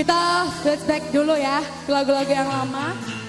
Kita flashback dulu ya lagu-lagu yang lama.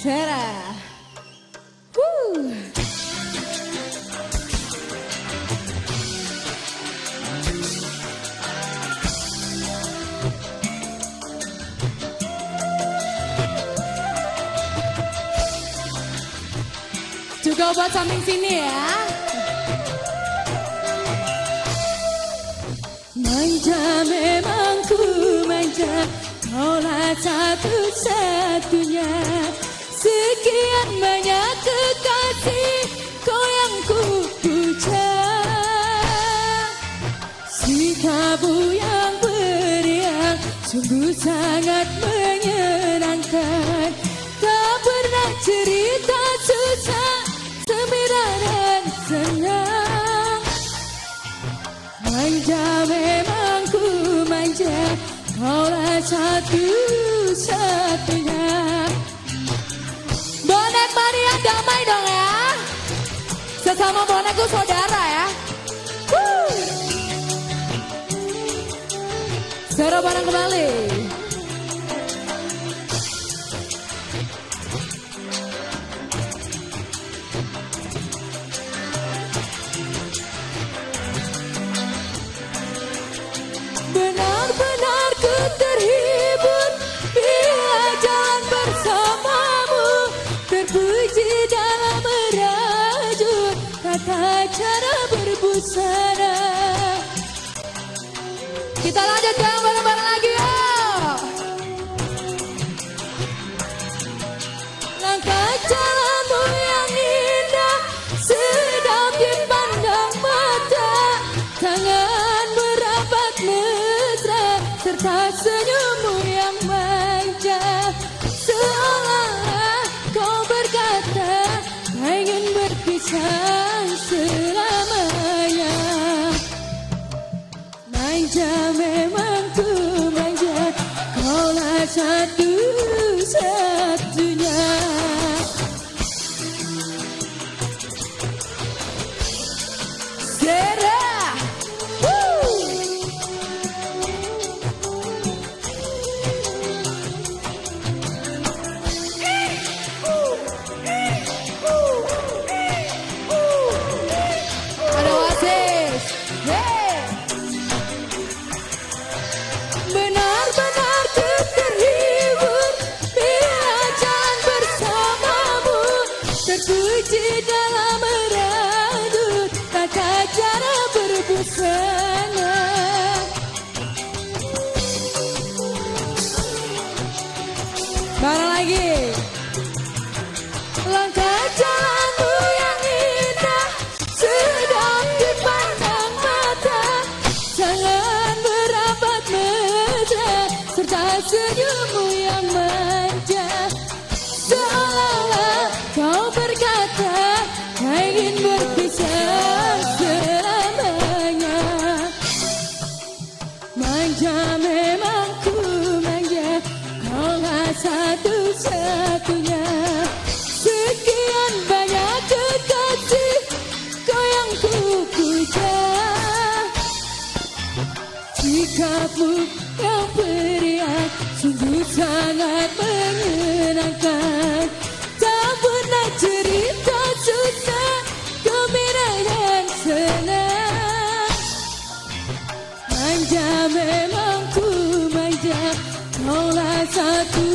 Juga buat samping sini ya. Manja memang ku manja, kaulah satu-satunya. Banyak kekasih, kau yang ku puja. Sikapmu yang beriang, sungguh sangat menyenangkan. Tak pernah cerita susah Manja memang ku manja Kaulah satu-satunya Bonek Maria damai dong ya. Sesama bonekku saudara ya. Seru bareng kembali cara berbusana Kita lanjutkan Serta senyummu yang manja. Seolah-olah kau berkata ingin berpisah selamanya. Manja memang ku manja Kaulah satu-satunya. Sekian banyak kekasih Kau yang ku puja. Sikapmu yang periang Sungguh sangat menyenangkan. Tak pernah cerita susah Gembira dan senang. Manja memang ku manja Maulah satu